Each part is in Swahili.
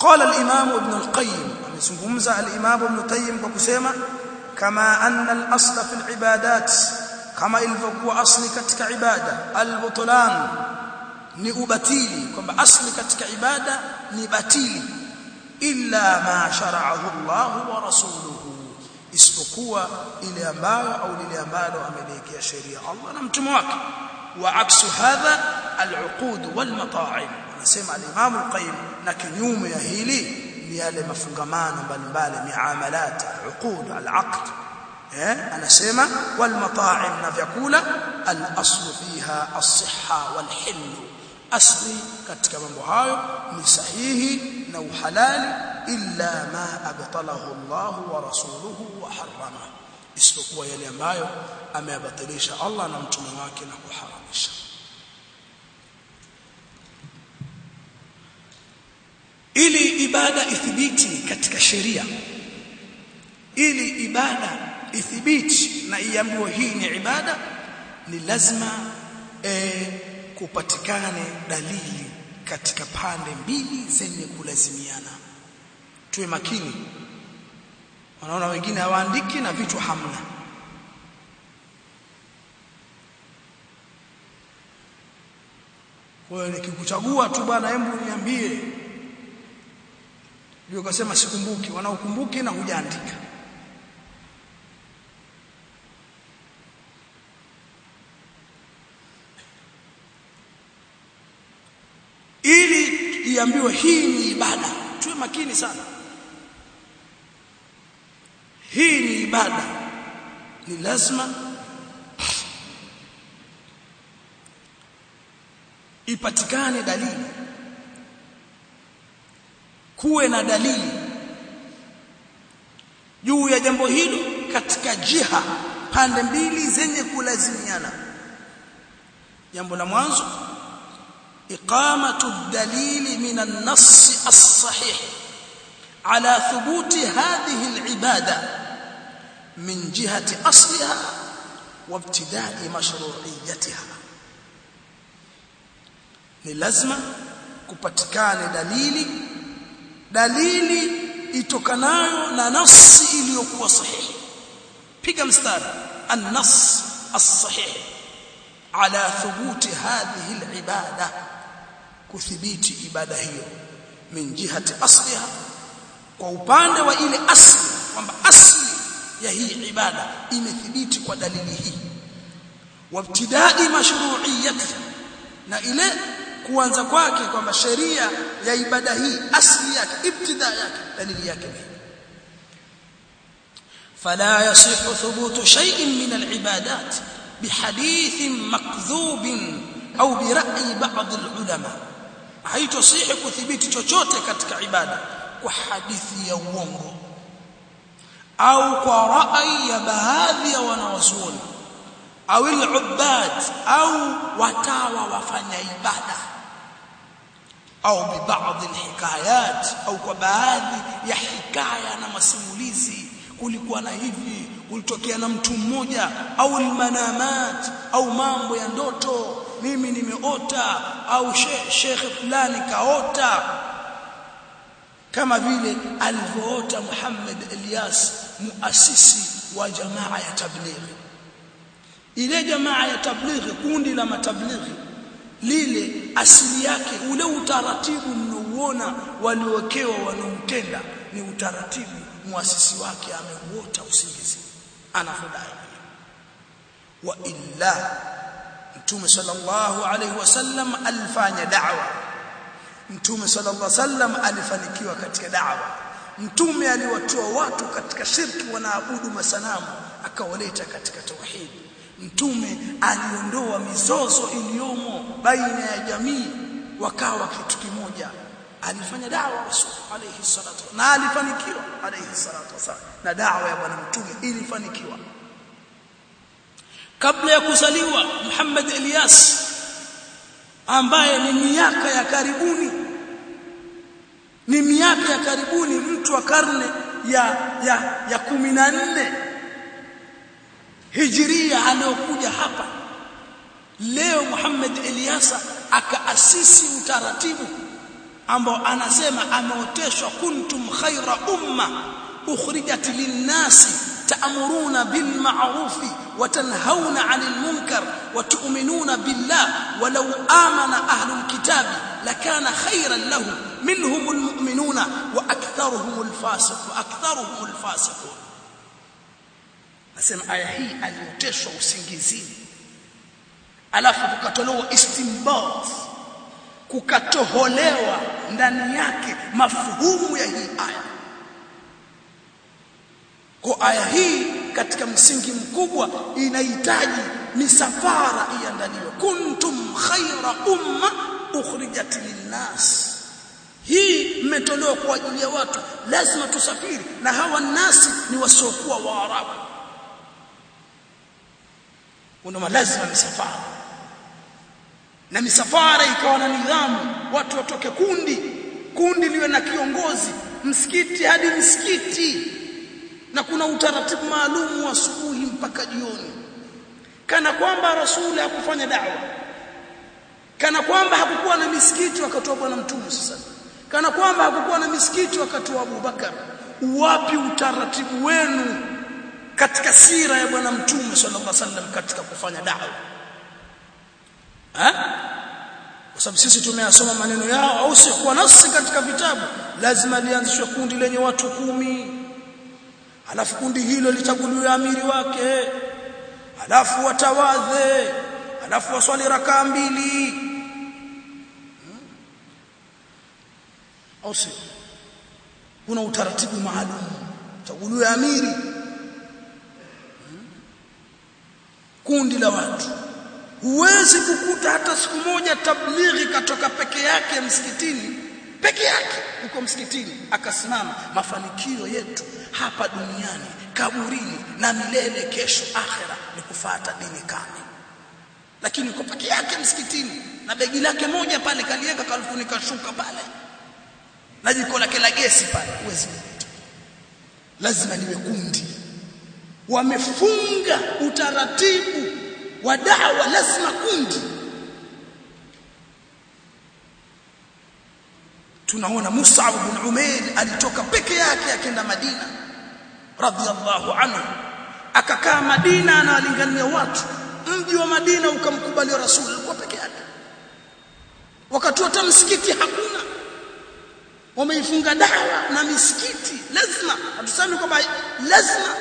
قال الإمام ابن القيم يعني سنقمز الإمام ابن القيم وكسيمة كما أن الأصل في العبادات كما إلفقوا أصل كتك عبادة البطلان نئبتيلي كما أصل كتك عبادة نبتيلي إلا ما شرعه الله ورسوله. إسبقوا إلى أمبال أو إلى أمبال أمليك يا شريع الله. نمتموك. وعكس هذا العقود والمطاعم. Anasema al-imam al-qayyim na kinyume ya hili ni yale mafungamano mbalimbali miamalat al-uqud al-aqd eh anasema wal mata'im na vyakula al-aslu fiha as-sihha wal hilm asli katika mambo hayo ni sahihi na uhalali illa ma abtalahu Allah wa rasuluhu wa harrama isipokuwa yale ambayo ameyabatilisha Allah na mtume wake na kuharamisha ili ibada ithibiti katika sheria. Ili ibada ithibiti na iambiwe hii ni ibada ni lazima e, kupatikane dalili katika pande mbili zenye kulazimiana. Tuwe makini. Wanaona wengine hawaandiki na vitu hamna. Hiyo nikikuchagua tu bwana hebu niambie ndio kasema sikumbuki wanaokumbuki na hujaandika. Ili iambiwe hii ni ibada. Tuwe makini sana. Hii ni ibada. Ni lazima ipatikane dalili kuwe na dalili juu ya jambo hilo katika jiha pande mbili zenye kulazimiana. Jambo la mwanzo iqamatu dalili min an-nass as-sahih ala thubuti hadhihi al-ibada min jihati asliha wa ibtida'i mashru'iyyatiha. Ni lazima kupatikane dalili dalili itokanayo na nafsi iliyokuwa sahihi. Piga mstari. An-nass as-sahih. Ala thubuti hadhihi al-ibada. Kuthibiti ibada hiyo. Min jihati asliha. Kwa upande wa ile asli kwamba asli ya hii ibada imethibiti kwa dalili hii. Wabtidai mashru'iyyati. Na ile kuanza kwake kwamba sheria ya ibada hii asli yake ibtida yake dalili yake ni فلا يصح ثبوت شيء من العبادات بحديث مكذوب au birai baadhi ulama haitosihi kuthibiti chochote katika ibada kwa hadithi ya uongo au kwa rai ya baadhi ya wanawazuoni au al-ubbad au watawa wafanya ibada. Au bi baadhi al-hikayat au kwa baadhi ya hikaya na masimulizi. Kulikuwa na hivi kulitokea na mtu mmoja au almanamat au mambo ya ndoto. Mimi nimeota au shekhe fulani kaota. Kama vile alivyoota Muhammad Elias muasisi wa jamaa ya tablighi ile jamaa ya tablighi kundi la matablighi lile asili yake ule utaratibu mnouona waliowekewa wanautenda ni utaratibu muasisi wake ameuota usingizi. Anafudai wa illa mtume sallallahu alaihi wasallam alifanya da'wa. Mtume sallallahu alaihi wasallam alifanikiwa katika da'wa. Mtume aliwatoa watu katika shirki wanaabudu masanamu akawaleta katika tauhid mtume aliondoa mizozo iliyomo baina ya jamii wakawa kitu kimoja. Alifanya da'wa rasul alayhi salatu na alifanikiwa alayhi salatu wasallam na da'wa ya bwana mtume ilifanikiwa. Kabla ya kuzaliwa Muhammad Elias ambaye ni miaka ya karibuni ni miaka ya karibuni mtu wa karne ya ya ya 14 Hijria aliyokuja hapa leo Muhammad Ilyasa akaasisi utaratibu ambao anasema ameoteshwa kuntum khaira umma ukhrijat linnasi ta'muruna bil ma'rufi wa tanhauna 'anil munkar wa tu'minuna billah walau amana ahlul kitabi lakana khairan lahum minhumul mu'minuna wa aktharuhumul fasiqun aktharuhumul fasiqun nasema aya hii alioteshwa usingizini. Alafu kukatolewa istimbat. Kukatoholewa ndani yake mafuhumu ya hii aya. Kwa aya hii katika msingi mkubwa inahitaji misafara iandaliwe. Kuntum khaira umma ukhrijat linnas. Hii mmetolewa kwa ajili ya watu. Lazima tusafiri. Na hawa nasi ni wasiokuwa waarabu una lazima misafara. Na misafara ikawa na nidhamu. Watu watoke kundi. Kundi liwe na kiongozi. Msikiti hadi msikiti. Na kuna utaratibu maalum wa asubuhi mpaka jioni. Kana kwamba rasuli hakufanya da'wa. Kana kwamba hakukuwa na misikiti wakati wa bwana mtume sasa kana kwamba hakukuwa na misikiti wakati wa Abubakar wapi utaratibu wenu katika sira ya bwana mtume sallallahu alaihi wasallam katika kufanya da'wa. Kwa sababu sisi tumeyasoma maneno yao au sio kwa nafsi katika vitabu? Lazima lianzishwe kundi lenye watu kumi. Alafu kundi hilo lichaguliwe amiri wake. Alafu watawadhe. Alafu waswali rakaa mbili. Au sio kuna utaratibu maalum. Chaguliwe amiri kundi la watu. Huwezi kukuta hata siku moja tablighi katoka peke yake msikitini peke yake uko msikitini akasimama. Mafanikio yetu hapa duniani kaburini na milele kesho akhera ni kufata dini kamili. Lakini uko peke yake msikitini na begi lake moja pale kaliweka kalifunika shuka pale. Na jiko lake la gesi pale huwezi lazima liwe kundi wamefunga utaratibu wa dawa lazima kundi. Tunaona musa bin Umair alitoka peke yake akenda Madina radhiallahu anhu. Akakaa Madina anawalingania watu. Mji wa Madina ukamkubalia Rasul kwa peke yake. Wakati hata msikiti hakuna. Wameifunga dawa na misikiti lazima. Hatusemi kwamba lazima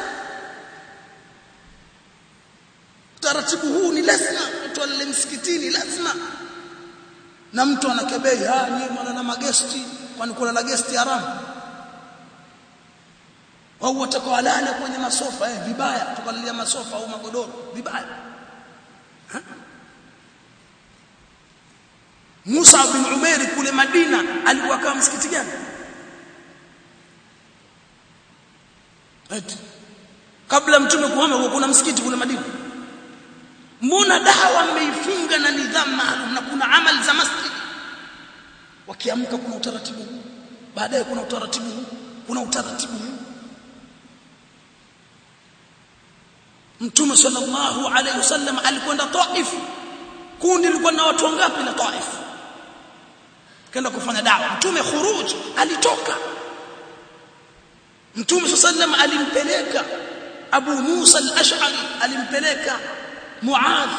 taratibu huu ni lazima. Mtu alile msikitini lazima. Na mtu anakebei ah nyinyi mwana na magesti. Kwani kuna na gesti haramu? Au watakao kwenye masofa eh vibaya. Tukalalia masofa au magodoro vibaya. Ha? Musa bin Umair kule Madina alikuwa kama msikiti gani? Eti. Kabla mtume kuhama kuna msikiti kule Madina mbona dawa mmeifunga na nidhamu maalum na kuna amali za masjid? Wakiamka kuna utaratibu huu baadaye kuna utaratibu kuna utaratibu huu. Mtume sallallahu alaihi wasallam alikwenda Taif. Kundi lilikuwa na watu wangapi na Taif? Kenda kufanya dawa. Mtume khuruj alitoka. Mtume sallallahu alimpeleka Abu Musa al-Ash'ari alimpeleka Muadh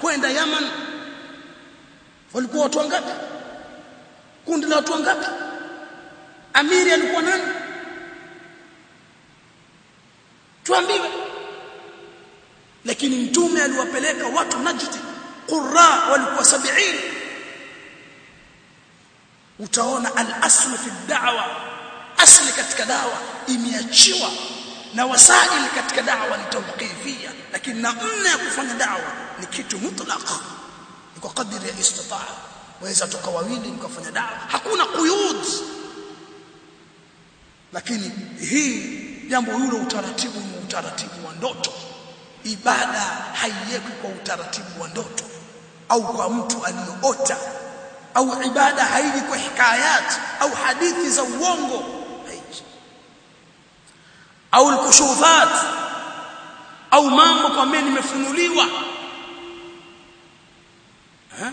kwenda Yaman. Walikuwa watu wangapi? Kundi la watu wangapi? Amiri alikuwa nani? Tuambiwe. Lakini mtume aliwapeleka watu Najd qurra walikuwa 70 utaona al-aslu fi da'wa asli katika dawa imeachiwa na wasaili katika dawa ni tawqifia lakini namna ya kufanya dawa ni kitu mutlaq. Ni kwa kadri ya istitaa waweza toka wawili mkafanya dawa. Hakuna quyud lakini hii jambo hilo utaratibu ni utaratibu wa ndoto. Ibada haiwekwi kwa utaratibu wa ndoto. Au kwa mtu aliyoota au ibada haiji kwa hikayat. Au hadithi za uongo au alkushufat au mambo kwa mimi nimefunuliwa. Eh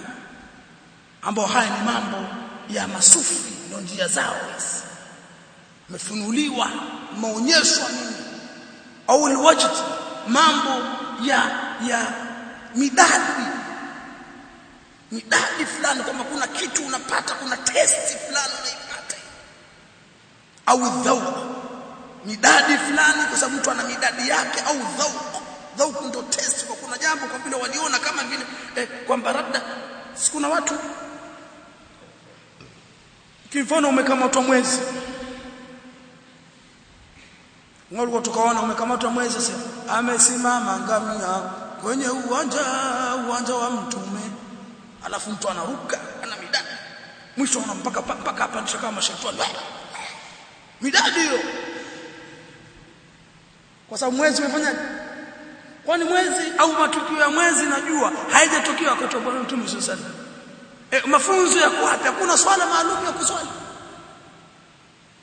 ambao haya ni mambo ya masufi ndio njia zao hizi. Mefunuliwa maonyeshwa nini? Au alwajd mambo ya ya midadi. Midadi fulani kama kuna kitu unapata kuna testi fulani unaipata. Au dhauq midadi fulani kwa sababu mtu ana midadi yake au dhauq dhauq ndio test kwa kuna jambo kwa vile waliona kama vile eh, kwamba labda sikuna watu. Kimfano umekamatwa mwezi. Ngalo tukaona umekamatwa mwezi sasa amesimama ngamia kwenye uwanja uwanja wa mtume. Alafu mtu anaruka ana midadi. Mwisho anampaka mpaka hapa kama shetani. Midadi hiyo kwa sababu mwezi umefanya kwani mwezi au matukio ya mwezi najua haijatokea wakati wa bwana mtume sallallahu alaihi e, mafunzo ya kuapa hakuna swala maalum ya kuswali.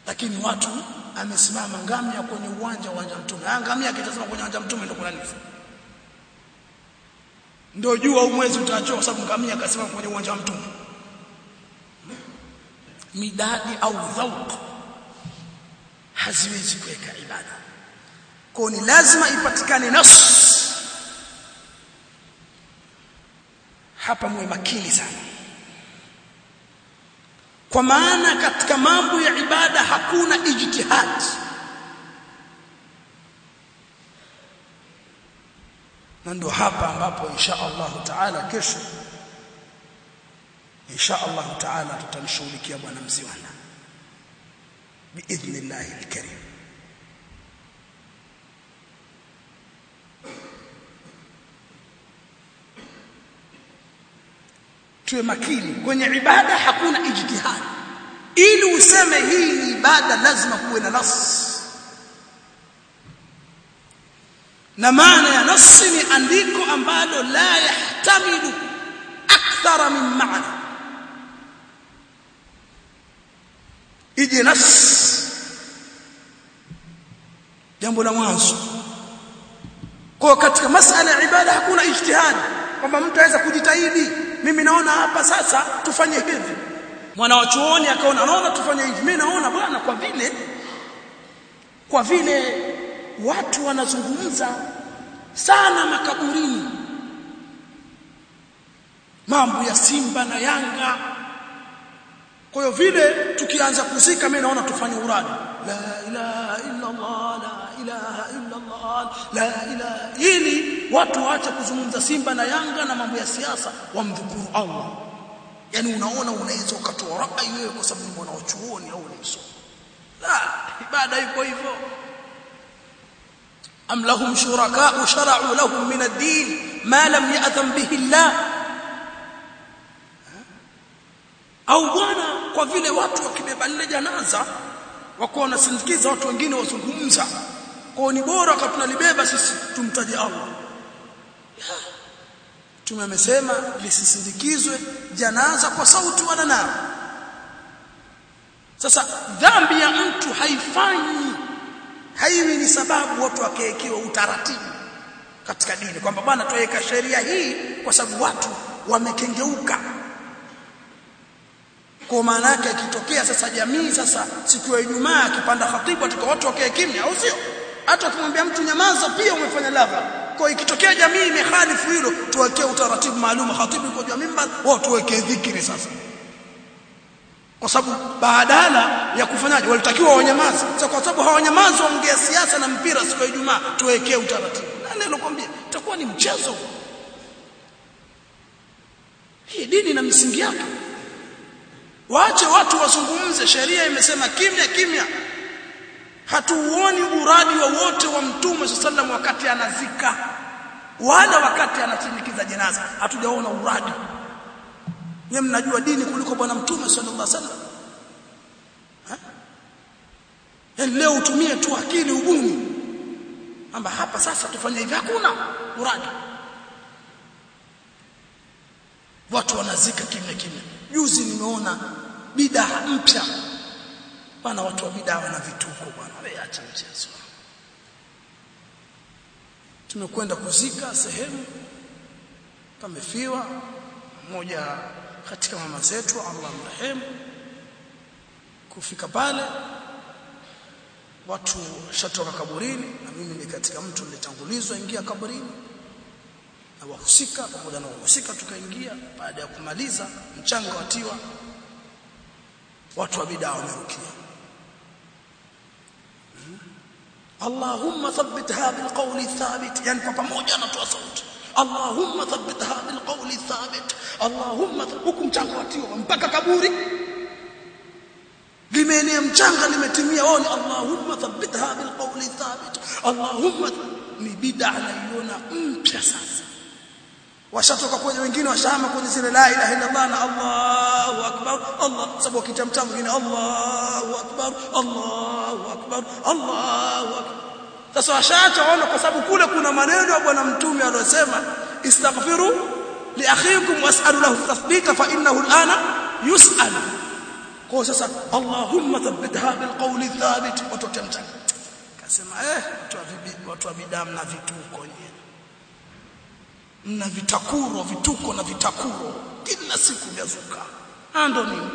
Lakini watu amesimama ngamia kwenye uwanja uwanja mtume. Ah ngamia akitazama kwenye uwanja mtume ndio kuna nini? Ndio jua au mwezi utaachoka sababu ngamia akasimama kwenye uwanja wa mtume. Midadi au dhauq haziwezi kuweka ibada kwa ni lazima ipatikane nas hapa muwe makini sana. Kwa maana katika mambo ya ibada hakuna ijtihad. Na hapa ambapo insha Allah taala kesho insha Allah taala tutamshughulikia bwana mziwana. Biidhnillah alkarim tuwe makini. Kwenye ibada hakuna ijtihad ili useme hii ni ibada lazima kuwe na nas na maana ya nas ni andiko ambalo la yahtamilu akthara min maana ije nas jambo la mwanzo. Kwa katika masala ya ibada hakuna ijtihad kwamba mtu aweza kujitahidi mimi naona hapa sasa tufanye hivi. Mwana wa chuoni akaona naona tufanye hivi. Mimi naona bwana kwa vile kwa vile watu wanazungumza sana makaburini. Mambo ya Simba na Yanga. Kwa vile tukianza kuzika mimi naona tufanye uradi. La ilaha illa Allah la ilaha illa Allah la ilaha ili watu waache kuzungumza Simba na Yanga na mambo ya siasa wamdhukuru Allah. Yani unaona unaweza ukatoa rai wewe kwa sababu ni mwana chuoni au ni msomi. La ibada iko hivyo. Am lahum shuraka shara'u lahum min ad-din ma lam ya'tam bihi Allah. Au bwana kwa vile watu wakibeba lile janaza wako wanasindikiza watu wengine wazungumza kwa ni bora kama tunalibeba sisi tumtaje Allah. Tumemesema lisisindikizwe janaza kwa sauti wala nao sasa dhambi ya mtu haifanyi. Haiwi ni sababu watu wakeekewa utaratibu katika dini kwamba bwana tuweka sheria hii kwa sababu watu wamekengeuka. Kwa maana yake ikitokea sasa jamii sasa siku ya Ijumaa akipanda khatibu atakao watu wakae kimya au sio hata ukimwambia mtu nyamaza pia umefanya lava kwa ikitokea jamii imehalifu hilo tuwekee utaratibu maalum khatibu yuko juu mimbar wao tuwekee dhikri sasa. Kwa sababu badala ya kufanyaje walitakiwa wanyamaze. Sasa kwa sababu hawanyamazi waongea siasa na mpira siku ya Ijumaa tuwekee utaratibu. Nani alokuambia itakuwa ni mchezo. Hii dini na misingi yake. Waache watu wazungumze sheria imesema kimya kimya hatuuoni uradi wowote wa, wa mtume sallam wakati anazika wala wakati anasindikiza jenaza hatujaona uradi. Wewe mnajua dini kuliko bwana mtume sallallahu alaihi wasallam yaani leo utumie tu akili ubuni kwamba hapa sasa tufanye hivi. Hakuna uradi. Watu wanazika kimya kimya. Juzi nimeona bidaa mpya bana watu wa bidaa wana vituko bwana. Wewe acha mchezo tumekwenda kuzika sehemu pamefiwa mmoja katika mama zetu Allah mrehemu kufika pale watu shatoka kaburini na mimi ni katika mtu nilitangulizwa ingia kaburini. Na wahusika pamoja na wahusika tukaingia baada ya kumaliza mchanga watiwa. Watu wa bidaa wamerukia Allahumma thabbitha bilqawli thabit yani kwa pamoja anatoa sauti. Allahumma thabbitha bilqawli thabit. Allahumma huku mchanga mpaka kaburi. Limeenea mchanga limetimia wao ni Allahumma thabbitha bilqawli thabit. Allahumma ni bid'a naiona mpya sasa washatoka kwenye wengine washahama kwenye zile la ilaha illa Allah na Allahu akbar Allah sababu kitamtamu mwingine Allahu akbar Allahu akbar Allahu akbar sasa washaacha waona kwa sababu kule kuna maneno ya bwana mtume aliyosema istaghfiru li akhikum was'alu lahu tathbita fa innahu al'ana yus'al kwa sasa Allahumma thabbit hadha alqawli thabit watu watamtaka kasema eh watu wa bidamu na vituko na vitakuro vituko na vitakuro. Kila siku vyazuka ndo nini?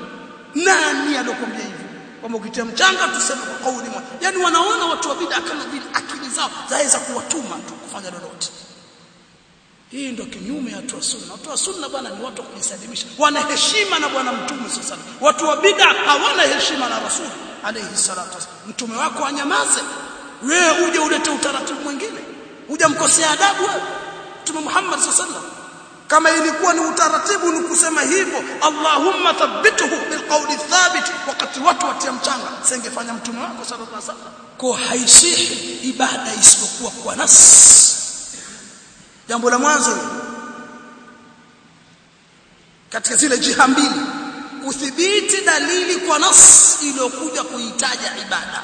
Nani alokuambia hivyo? Kwamba ukitia mchanga tuseme kwa kauli moja. Yani wanaona watu wa bid'a kama vile akili zao zaweza kuwatuma tu kufanya lolote. Hii ndio kinyume ya watu wa sunna watu wa sunna bwana ni watu wa kujisalimisha. Wana heshima na bwana mtume sasa watu wa bid'a hawana heshima na rasuli alayhi salatu mtume wako anyamaze. Wewe uje ulete utaratibu mwingine. Uje mkosea adabu wewe Mtume Muhammad sallallahu kama ilikuwa ni utaratibu ni kusema hivyo Allahumma thabbituhu bilqawli thabit wakati watu watia mchanga. Singefanya mtume wako sallallahu alaihi wasallam. Kwa haisihi ibada isipokuwa kwa nas jambo la mwanzo katika zile jiha mbili uthibiti dalili kwa nas iliyokuja kuitaja ibada.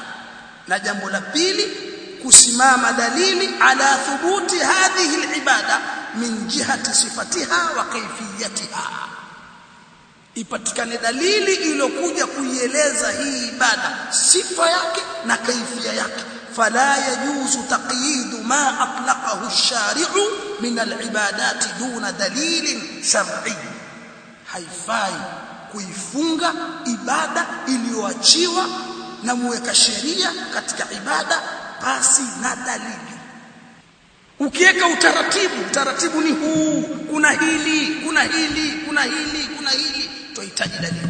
Na jambo la pili kusimama dalili ala thubuti hadhihi alibada min jihati sifatiha wa kaifiyatiha. Ipatikane dalili iliyokuja kuieleza hii ibada sifa yake na kaifia yake. Fala yajuzu taqyidu ma atlaqahu ash-shari'u min al-ibadat duna dalilin shar'i. Haifai kuifunga ibada iliyoachiwa na muweka sheria katika ibada basi na dalili. Ukiweka utaratibu utaratibu ni huu kuna hili kuna hili kuna hili kuna hili tuhitaji dalili.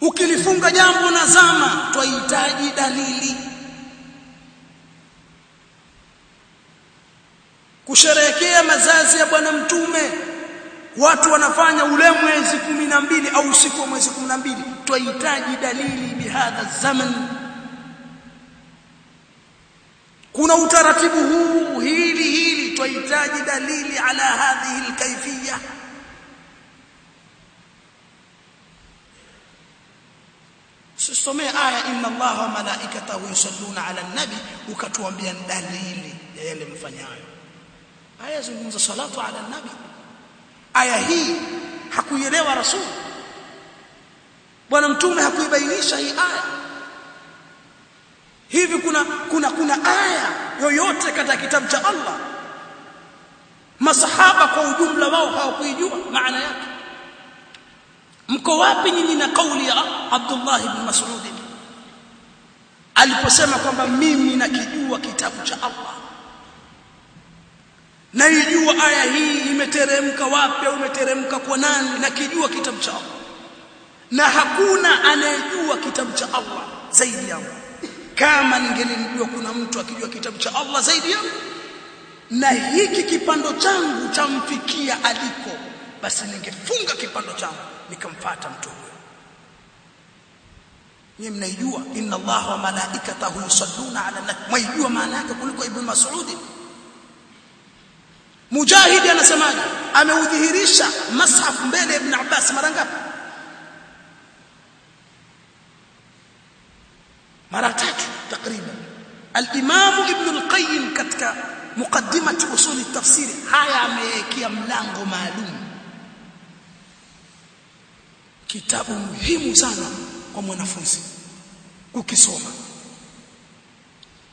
Ukilifunga jambo na zama twahitaji dalili. Kusherehekea mazazi ya bwana mtume watu wanafanya ule mwezi mbili au usiku wa mwezi mbili. Twahitaji dalili bihadha zaman. Kuna utaratibu huu hili hili. Twahitaji dalili ala hadhihi alkayfiyah Sisomee aya inna Allaha wa malaikatahu yusalluna ala nabi ukatuambia dalili ya yale mfanyayo. Aya zungumza salatu ala nabi aya hii hakuielewa rasul. Bwana mtume hakuibainisha hii aya. Hivi kuna kuna kuna aya yoyote katika kitabu cha Allah? Masahaba kwa ujumla wao hawakuijua maana yake. Mko wapi nyinyi na kauli ya Abdullah ibn Mas'ud? Aliposema kwamba mimi nakijua kitabu cha Allah naijua aya hii imeteremka wapi au imeteremka kwa nani na kijua kitabu cha Allah. Na hakuna anayejua kitabu cha Allah zaidi yangu kama ningelimjua kuna mtu akijua kitabu cha Allah zaidi yangu na hiki kipando changu chamfikia aliko basi ningefunga kipando changu nikamfata mtu huyo. Nyinyi mnaijua inna Allah wa malaikatahu yusalluna ala nabi. Mwaijua maana yake kuliko ibn mas'ud mujahidi anasemaje? Ameudhihirisha mashaf mbele ibn abbas mara ngapi? Mara tatu takriban. Al-imam ibn al-qayyim katika muqaddimati usul at-tafsir haya amewekea mlango maalum. Kitabu muhimu sana kwa mwanafunzi kukisoma.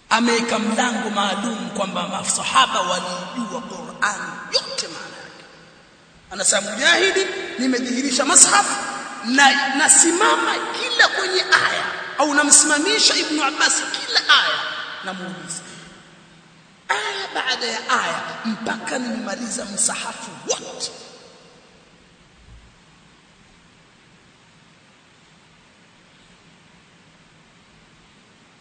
Ameweka mlango maalum kwamba masahaba walijua Qur'an yote maana yake anasema mujahidi nimedhihirisha mashaf na nasimama kila kwenye aya au namsimamisha ibn Abbas kila aya namuuliza aya baada ya aya mpaka nimemaliza msahafu wote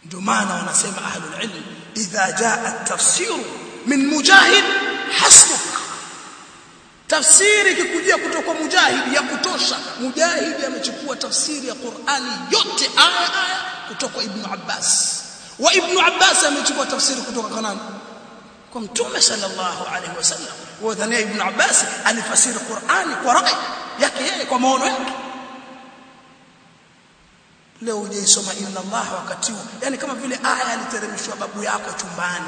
ndio maana wanasema ahlul ilm idha jaa at-tafsir min mujahid hasbuk tafsiri ikikujia kutoka mujahid ya kutosha mujahid amechukua tafsiri ya Qur'ani yote aya aya kutoka ibn Abbas. Wa ibn Abbas amechukua tafsiri kutoka kwa nani? Kwa mtume sallallahu alaihi wasallam. Wa dhania ibn Abbas alifasiri Qur'ani kwa rai yake yeye kwa maono yake. Leo hujaisoma inna Allah wakati yani kama vile aya aliteremshwa babu yako chumbani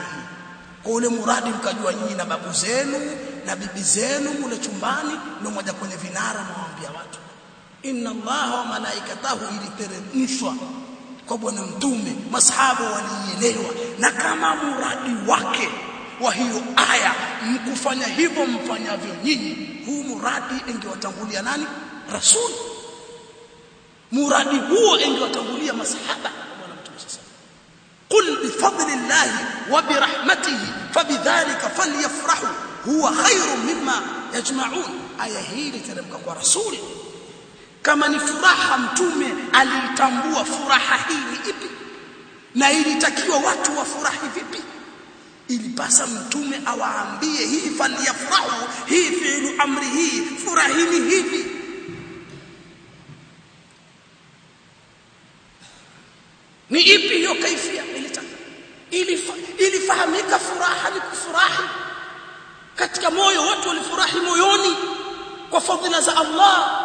kwa ule muradi mkajua nyinyi na babu zenu na bibi zenu mule chumbani ndio moja kwenye vinara mwaambia watu. Inna Allah wa malaikatahu iliteremshwa kwa bwana mtume masahaba walielewa na kama muradi wake wa hiyo aya mkufanya hivyo mfanyavyo nyinyi huu muradi ingewatangulia nani? Rasuli muradi huo ingewatangulia masahaba qul bifadlillahi wa birahmatihi fabidhalika falyafrahu huwa khairun mimma yajma'un aya hii iliteremka kwa rasuli kama ni furaha mtume aliitambua furaha hii ni ipi na ilitakiwa watu wafurahi vipi ilipasa mtume awaambie hii falyafrahu hii fi'lu amri hii furahini hivi ni ipi hiyo kaifia ilifahamika furaha ni kufurahi. Katika moyo watu walifurahi moyoni kwa fadhila za Allah.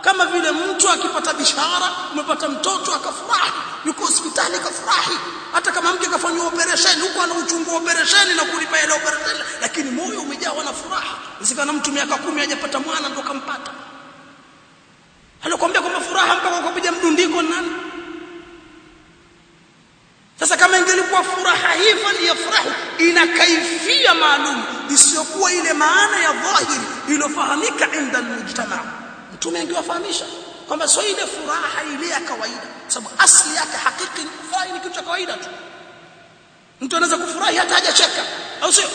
Kama vile mtu akipata bishara umepata mtoto akafurahi yuko hospitali akafurahi. Hata kama mke kafanywa operation huko ana uchungu wa operation na kulipa ile operation lakini moyo umejawa na furaha. Usikana mtu miaka kumi hajapata mwana ndo kampata alikwambia kwamba furaha mpaka ukapiga mdundiko nani sasa kama ingelikuwa furaha hivyo ndio furaha ina kaifia maalum isiyokuwa ile maana ya dhahiri iliyofahamika inda mujtama mtume angewafahamisha kwamba sio ile furaha ile ya kawaida sababu asli yake hakiki ni kufurahi ni kitu cha kawaida tu. Mtu anaweza kufurahi hata hajacheka au sio?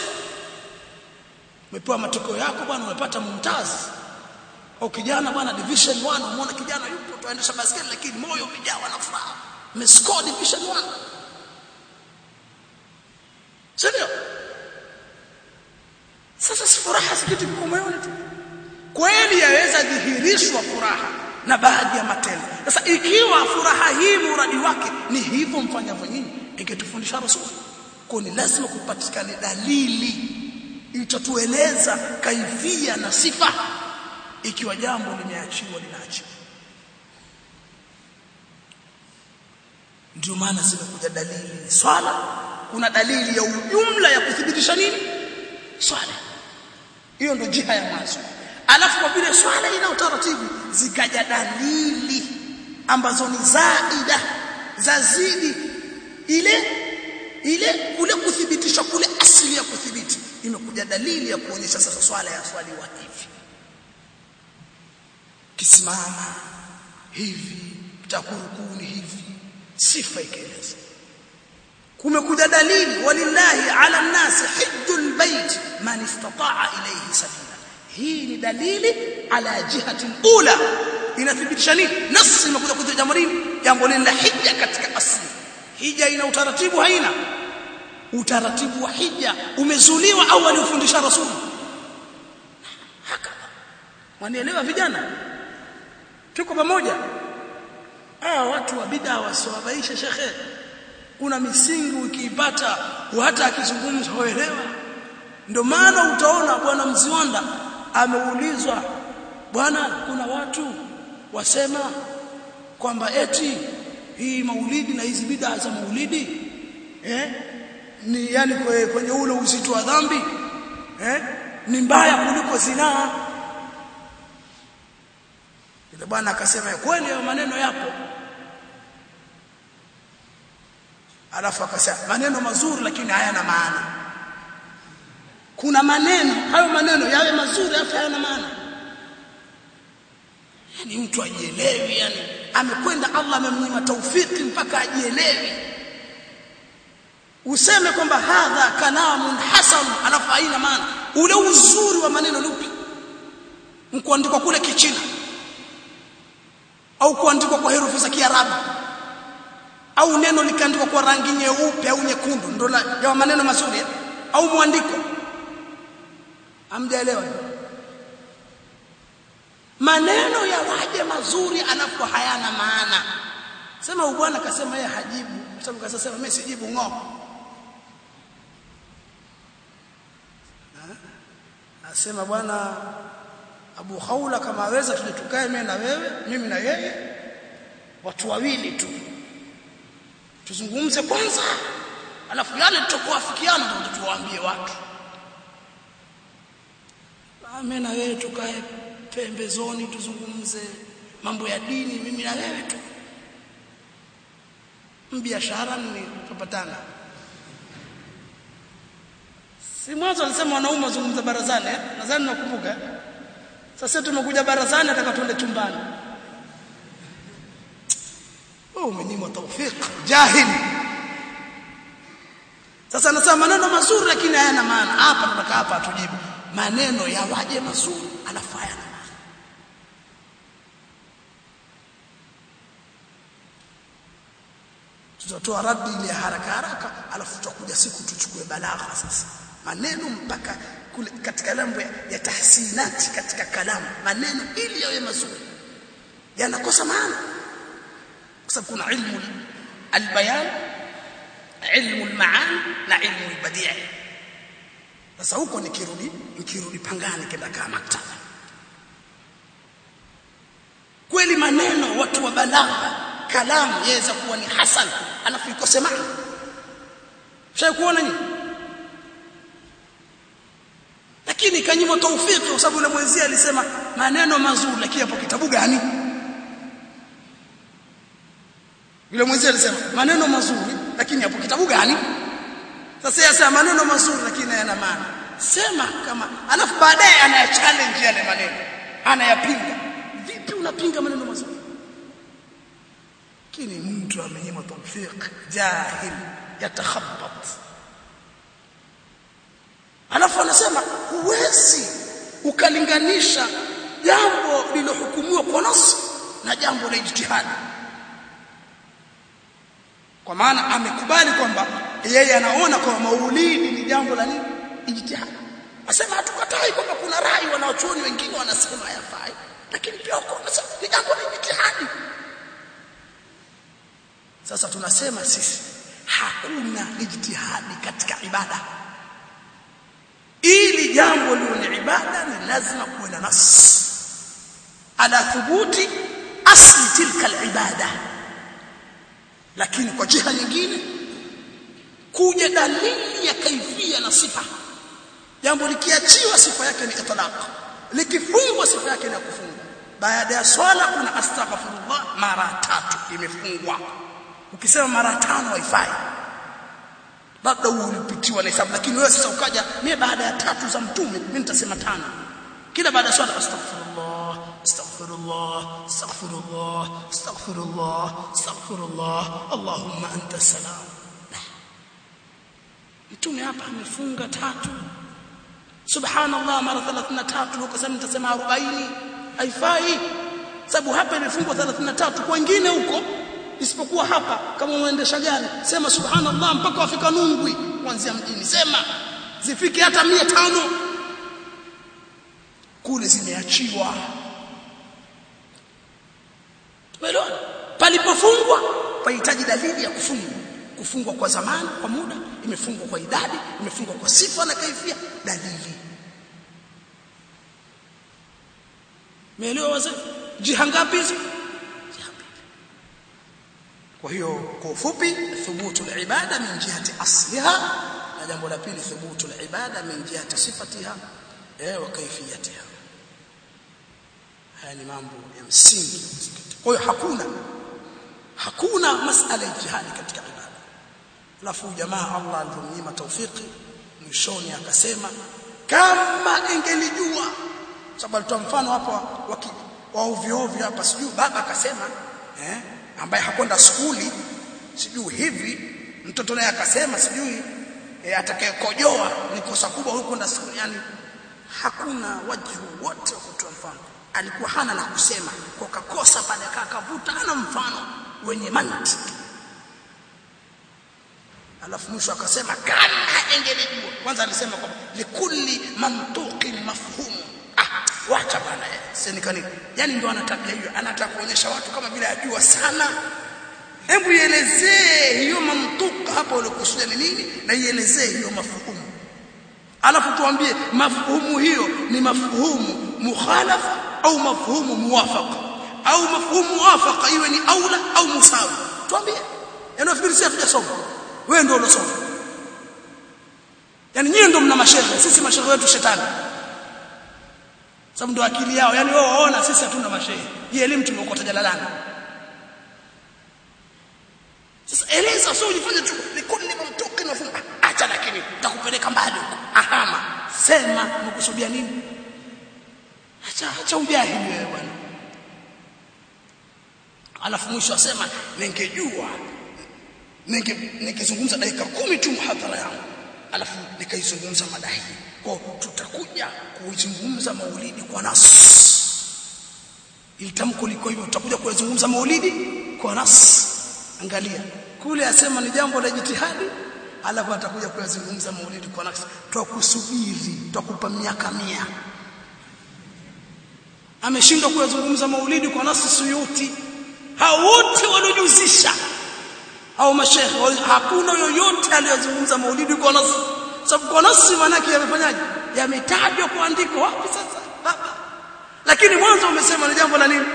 Umepewa matokeo yako bwana umepata mumtazi au kijana bwana division 1 umeona kijana yupo tuendesha baskeli lakini moyo umejawa na furaha. Umescore division 1 Sio? Sasa furaha si kitu kiko moyoni tu. Kweli yaweza dhihirishwa furaha na baadhi ya matendo. Sasa ikiwa furaha hii muradi wake ni hivyo mfanyavyo nyinyi, ingetufundisha Rasul. Kwa ni lazima kupatikane dalili itatueleza kaifia na sifa ikiwa jambo limeachiwa linaachiwa. Ndio maana zimekuja dalili swala kuna dalili ya ujumla ya kuthibitisha nini? Swala. Hiyo ndio jiha ya mwanzo. Alafu kwa vile swala ina utaratibu zikaja dalili ambazo ni zaida zazidi ile ile kule kuthibitisha kule asili ya kuthibiti imekuja dalili ya kuonyesha sasa swala ya swali wa hivi. Kisimama hivi takurukuni hivi. Sifa ikaeleza kumekuja dalili walillahi ala nasi hijjul bait man istata'a ilayhi sabila. Hii ni dalili ala jihati ula. Inathibitisha nini? Nasi imekuja kutoa jambo lini? Jambo la hija katika asli? Hija ina utaratibu haina? Utaratibu wa hija umezuliwa au aliufundisha rasuli hakika wanielewa vijana? Tuko pamoja. Ah watu wa bid'a wasiowabaisha shekhe kuna misingi ukiipata hata akizungumza uelewa ndio maana utaona bwana mziwanda ameulizwa bwana kuna watu wasema kwamba eti hii maulidi na hizi bid'a za maulidi eh ni yani kwenye ule uzito wa dhambi eh ni mbaya kuliko zinaa. Ndio bwana akasema kweli hayo maneno yapo alafu akasema maneno mazuri lakini hayana maana. Kuna maneno hayo maneno yawe mazuri afa hayana maana. Ni mtu ajielewi yani amekwenda Allah amemnyima taufiki mpaka ajielewi. Useme kwamba hadha kalamun hasan alafu haina maana. Ule uzuri wa maneno lupi upi? Mkuandikwa kule kichina. Au kuandikwa kwa herufi za kiarabu au neno likaandikwa kwa rangi nyeupe au nyekundu ndio ya maneno mazuri au mwandiko? Amjaelewa maneno ya waje mazuri alafu hayana maana. Sema bwana kasema yeye hajibu sababu kasema mimi sijibu ng'o asema bwana Abu Khawla kama aweza tuje tukae mimi na wewe mimi na yeye watu wawili tu tuzungumze kwanza. Alafu yale tutakuafikiana ndio tuwaambie watu. Mimi na wewe tukae pembezoni tuzungumze mambo ya dini mimi na wewe tu. Mbiashara ni tupatana si mwanzo alisema wanaume wazungumza barazani eh? nadhani nakumbuka sasa tumekuja barazani ataka tuende chumbani wewe umenyimwa tawfik jahil. Sasa anasema maneno mazuri lakini hayana maana. Hapa tunataka hapa tujibu. Maneno ya waje mazuri anafaya na maana. Tutatoa radi ile haraka haraka alafu tutakuja siku tuchukue balagha sasa. Maneno mpaka kule katika lambo ya, ya tahsinati katika kalamu. Maneno ili yawe mazuri. Yanakosa maana sababu kuna ilmu albayan ilmu almaani na ilmu albadii sasa huko nikirudi nikirudi pangani kenda kama maktaba. Kweli maneno watu wa balagha kalamu yaweza kuwa ni hasan alafu ikose maana kuona nini? Lakini kanyimwa taufiki kwa sababu yule mwenzie alisema maneno mazuri lakini hapo kitabu gani yule mwenzie alisema maneno mazuri lakini hapo kitabu gani? Sasa yasema maneno mazuri lakini hayana maana. Sema kama alafu baadaye anaya challenge yale maneno. Anayapinga. Vipi unapinga maneno mazuri? Lakini mtu amenyima tawfik jahil yatakhabbat alafu anasema huwezi ukalinganisha jambo lilohukumiwa kwa nasi na jambo la ijtihadi kwa maana amekubali kwamba yeye anaona kwa maulidi ni jambo la nini? Ijtihadi asema hatukatai kwamba kuna rai wanaochuoni wengine wanasema yafai lakini pia uko ni jambo la ijtihadi sasa tunasema sisi hakuna ijtihadi katika ibada. Ili jambo liwe ni ibada ni lazima kuwe na nas ala thubuti asli tilka alibada lakini kwa jiha nyingine kuja dalili ya kaifia na sifa. Jambo likiachiwa sifa yake ni itlaq. Likifungwa sifa yake ni kufungwa. Baada ya swala kuna astaghfirullah mara tatu imefungwa. Ukisema mara tano haifai. Labda ulipitiwa na hesabu lakini wewe sasa ukaja mimi baada ya tatu za mtume mimi nitasema tano. Kila baada ya swala astaghfirullah astaghfirullah astaghfirullah astaghfirullah astaghfirullah. Allahumma anta salam. Mtume hapa amefunga tatu. Subhanallah mara 33 ukasema nitasema 40 haifai. Sababu hapa imefungwa 33 kwa wengine huko isipokuwa hapa kama unaendesha gari sema subhanallah mpaka wafika Nungwi. Kuanzia mjini sema. Zifike hata 500 kule zimeachiwa tumeelewa palipofungwa pahitaji dalili ya kufungwa. Kufungwa kwa zamani kwa muda imefungwa kwa idadi imefungwa kwa sifa na kaifia. Dalili. Meelewa wazee? Jiha ngapi hizo kwa hiyo kwa ufupi thubutu al-ibada min jihati asliha na jambo la pili thubutu al-ibada min jihati sifatiha eh wa kaifiyatiha. Haya ni mambo ya msingi kwa hakuna hakuna masala ya jihadi katika ibada. Alafu jamaa Allah alipomnyima taufiki mwishoni akasema kama ingelijua sababu alitoa mfano hapa wa ovyo ovyo hapa sijui baba akasema eh ambaye hakwenda skuli sijui hivi mtoto naye akasema sijui eh, atakayekojoa ni kosa kubwa huko kwenda skuli yani hakuna wajibu wote wa kutoa mfano alikuwa hana la kusema. Kwa kakosa pale akavuta hana mfano. Wenye manti alafu mwisho akasema kama engelejua kwanza alisema kwamba likulli mantuqin mafhum ah wacha bana senikani yani ndio ana tabia hiyo anataka kuonyesha watu kama vile ajua sana. Hebu ielezee hiyo mantuka hapo ulikusudia ni nini na ielezee hiyo mafhumu. Alafu tuambie mafhumu hiyo ni mafhumu mukhalafa au mafhumu muwafaqa au mafhumu muwafaqa iwe ni aula au musawi tuambie. Yanafikiri sisi hatujasoma. Wewe ndio unasoma. Yani nyinyi ndio mna mashehe sisi mashehe wetu shetani. Sababu ndio akili yao. Yani wao waona sisi hatuna mashehe. Hii elimu tumeokota jalalani sasa eleza sio ujifanye tu na funga acha lakini nitakupeleka mbali huko. Ahama. Sema nikusudia nini acha acha ujahili wewe bwana. Alafu mwisho asema ningejua ninge nikizungumza dakika kumi tu muhadhara yangu. Alafu nikaizungumza mada hii. Kwa tutakuja kuzungumza maulidi kwa nas ilitamko liko hivyo tutakuja kuzungumza maulidi kwa nas angalia kule asema ni jambo la jitihadi alafu atakuja kuyazungumza maulidi kwa nas twakusubiri twakupa miaka mia ameshindwa kuyazungumza maulidi kwa nasi suyuti. Hao wote waliojuzisha au mashehe hakuna yoyote aliyozungumza maulidi kwa nasi sababu kwa nasi maana yake yamefanyaje? Yametajwa kwa andiko wapi sasa? Baba. Lakini mwanzo umesema ni jambo la nini?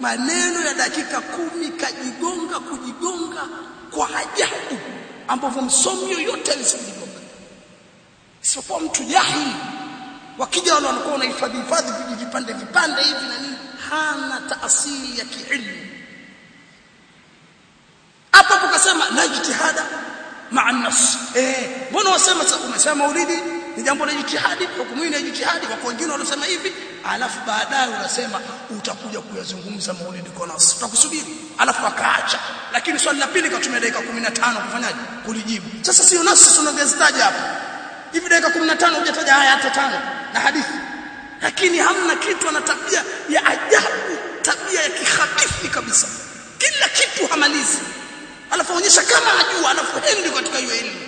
Maneno ya dakika kumi kajigonga kujigonga kwa ajabu ambapo msomi yoyote alisijigonga isipokuwa mtu jahili wakija wale wanakuwa wanahifadhi hifadhi vipande vipande hivi na nini? Hana taasili ya kiilmu. Hapo tukasema la jitihada maa nafsi eh mbona wasema unasema maulidi ni jambo la jitihadi hukumu ya jitihadi. Wako wengine wanasema hivi alafu baadaye unasema utakuja kuyazungumza maulidi kwa nas tutakusubiri. Alafu akaacha lakini swali la pili katumia dakika 15 kufanyaje? Kulijibu. Sasa sio nafsi tunagazitaja hapa hivi dakika 15 hujataja haya hata tano na hadithi. Lakini hamna kitu ana tabia ya ajabu tabia ya kihabithi kabisa. Kila kitu hamalizi. Alafu onyesha kama ajua alafu hendi katika hiyo elimu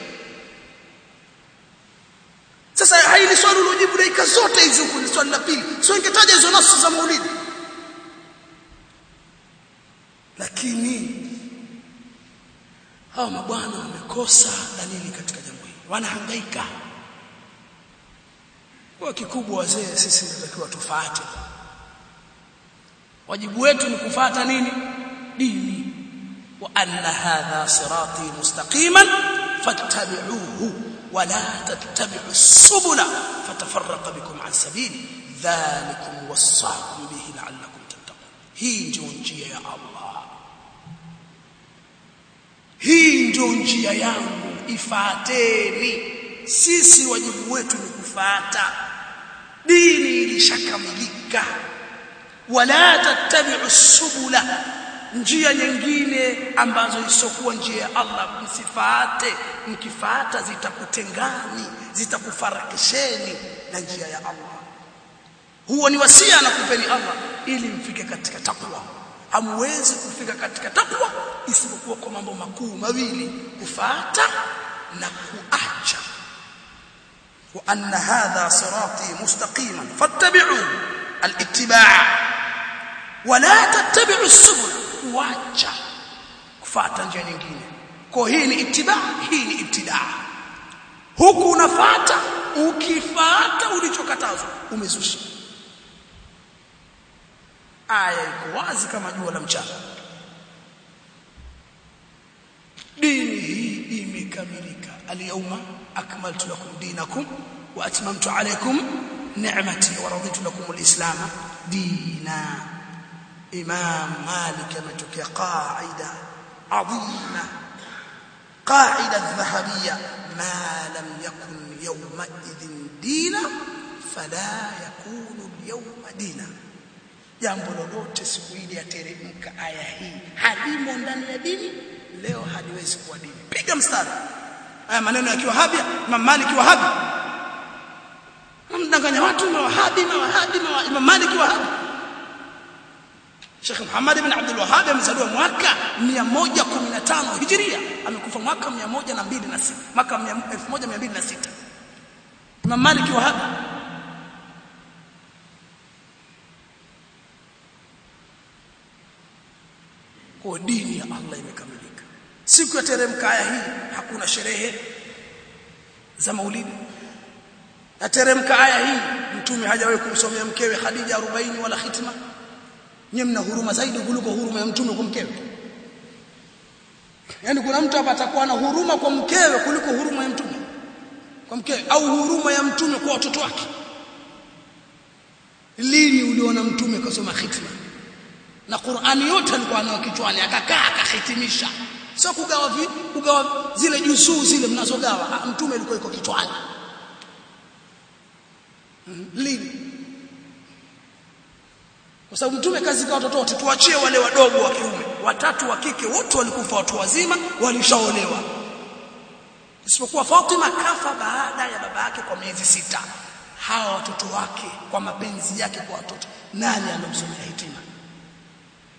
sasa haili swali ulojibu dakika zote hizo ni swali la pili. Sio ingetaja hizo nafsi za maulidi. Lakini hawa mabwana wamekosa dalili katika jambo hili. Wanahangaika kwa kikubwa wazee sisi tunatakiwa tufuate wajibu wetu ni kufuata nini dini wa anna hadha sirati mustaqiman fattabi'uhu wa la tattabi'u subula fatafarraqa bikum an sabili dhalikum wasaqum bihi la'allakum tattaqun hii ndio njia ya Allah hii ndio njia yangu ifateni sisi wajibu wetu ni kufuata dini ilishakamilika. Wala tattabi'u subula njia nyingine ambazo isokuwa njia ya Allah msifate mkifata zitakutengani zitakufarakisheni na njia ya Allah. Huo ni wasia na kupeni Allah ili mfike katika takwa hamwezi kufika katika takwa isipokuwa kwa mambo makuu mawili kufata na kuacha وأن هذا صراطي مستقيما فاتبعوا الاتباع ولا تتبعوا السبل واcha kufuata njia nyingine kwa hii ni itibaa hii ni ibtidaa huku unafuata ukifuata ulichokatazwa umezusha aya iko wazi kama jua la mchana dini hii imekamilika al-yawma akmaltu lakum dinakum wa atmamtu alaykum ni'mati wa raditu lakum alislam dina. Imam malik ametokea qaida adhima qaida dhahabia ma lam yakun yawma idhin dina fala yakunu al-yawma dina. Jambo lolote siku ile yateremka aya hii halimo ndani ya dini leo haliwezi kuwa dini. Piga mstari. Haya maneno yakiwa habia mamaliki wa wahabi mdanganya watu na wahabi na wahabi na Imam Malik wahabi. Sheikh Muhammad ibn Abdul Wahhab amezaliwa mwaka 115 Hijria. Amekufa mwaka 126 mwaka 1206 Imam Malik wahabi. Kwa dini ya Allah imekamilika. Siku ya teremka hii hakuna sherehe za maulidi yateremka aya hii mtume hajawahi kumsomea mkewe Khadija 40 wala hitma nyinyi mna huruma zaidi kuliko huruma ya mtume kwa mkewe. Yani kuna mtu hapa atakuwa na huruma kwa mkewe kuliko huruma ya mtume? Kwa mkewe au huruma ya mtume kwa watoto wake? Lini uliona mtume kasoma khitma? Na Qur'ani yote alikuwa nayo kichwani akakaa akahitimisha. Sio kugawa kugawa zile juzuu zile mnazogawa. Mtume alikuwa yuko kichwani lini? Kwa sababu mtume kazi kwa watoto wote tuachie wale wadogo wa kiume. Watatu wa kike wote walikufa watu wazima walishaolewa. Isipokuwa Fatima kafa baada ya baba yake kwa miezi sita. Hawa watoto wake kwa mapenzi yake kwa watoto nani anamsomea hitima?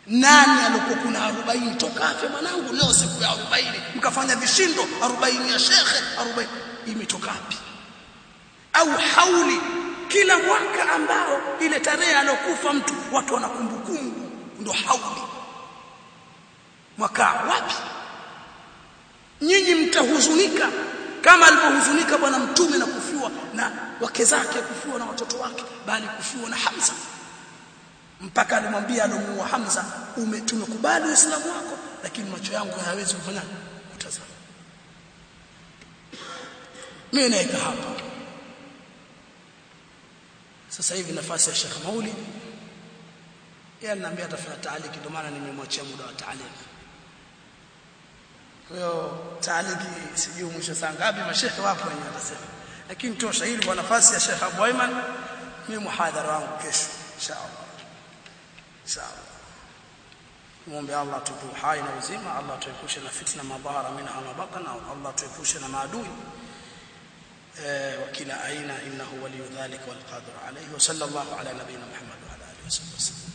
Nani alikuwa kuna 40 toka afya mwanangu? Leo siku ya 40 mkafanya vishindo 40 ya shekhe 40 imetoka wapi au hauli kila mwaka ambao ile tarehe alokufa mtu watu wana kumbukumbu ndo hauli mwaka wapi? Nyinyi mtahuzunika. Kama alivyohuzunika bwana mtume na kufiwa na wake zake kufiwa na watoto wake bali kufiwa na Hamza. Mpaka alimwambia alomuua Hamza ume tumekubali uislamu wako lakini macho yangu hayawezi kufanya kutazama mimi naika hapa sasa hivi nafasi ya Sheikh Mauli yeye ananiambia atafanya taaliki ndio maana nimemwachia muda wa taaliki. Kwa hiyo taaliki sijui mwisho saa ngapi mashekhe wapo wenyewe atasema lakini tosha hili kwa nafasi ya Sheikh Abu Ayman mimi muhadhara wangu kesho inshallah. Inshallah. Muombe Allah tupe hai na uzima Allah tuepushe na fitna mabahara minha mabaka batana Allah tuepushe na maadui وكلا أين إنه ولي ذلك والقادر عليه وصلى الله على نبينا محمد وعلى آله وصحبه وسلم.